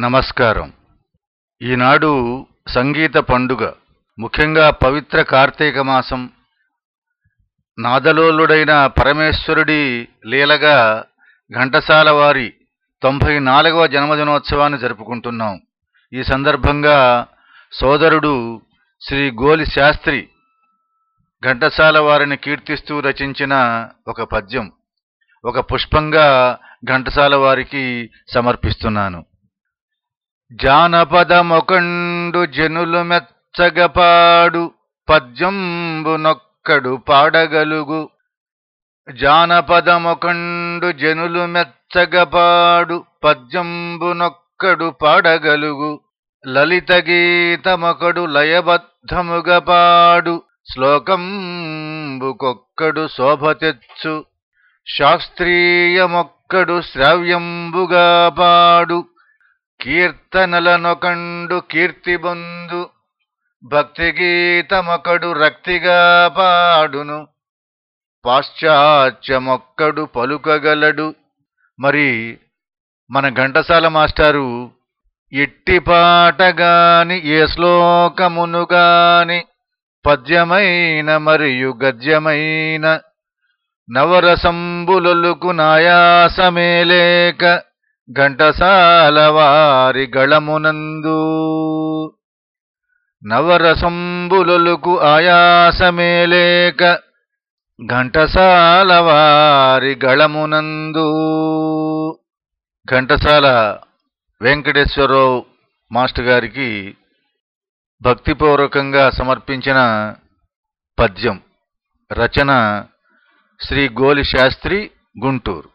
నమస్కారం. ఈనాడు సంగీత పండుగ ముఖ్యంగా పవిత్ర కార్తీక మాసం. నాదలోలుడైన పరమేశ్వరుడి లీలగా ఘంటసాల వారి తొంభై నాలుగవ జన్మదినోత్సవాన్ని జరుపుకుంటున్నాం. ఈ సందర్భంగా సోదరుడు శ్రీ గోలి శాస్త్రి ఘంటసాల వారిని కీర్తిస్తూ రచించిన ఒక పద్యం. ఒక పుష్పంగా ఘంటసాల వారికి సమర్పిస్తున్నాను. జానపదమొకండు జనులు మెచ్చగపాడు పద్యంబు నొక్కడు పాడగలుగు. జానపదమొకండు జనులు మెచ్చగపాడు పద్యంబు నొక్కడు పాడగలుగు. లలిత గీతమొకడు లయబద్ధముగా పాడు శ్లోకంబుకొక్కడు శోభ తెచ్చు శాస్త్రీయమొక్కడు శ్రావ్యంబుగా పాడు. కీర్తనలనొకండు కీర్తిబొందు. భక్తి గీతమొకడు రక్తిగా పాడును. పాశ్చాత్యమొక్కడు పలుకగలడు. మరి మన ఘంటసాల మాస్టారు ఎట్టి పాటగాని ఏ శ్లోకమును గాని పద్యమైన మరియు గద్యమైన నవరసంబులొలుకు నాయాసమేలేక లేక వారి గళమునందు నవరసంబులొలుకు ఆయాసమేలేక ఘంటసాలవారి గళమునందు. ఘంటసాల వెంకటేశ్వరరావు మాస్టర్ గారికి భక్తిపూర్వకంగా సమర్పించిన పద్యం రచన శ్రీ గోలి శాస్త్రి గుంటూరు.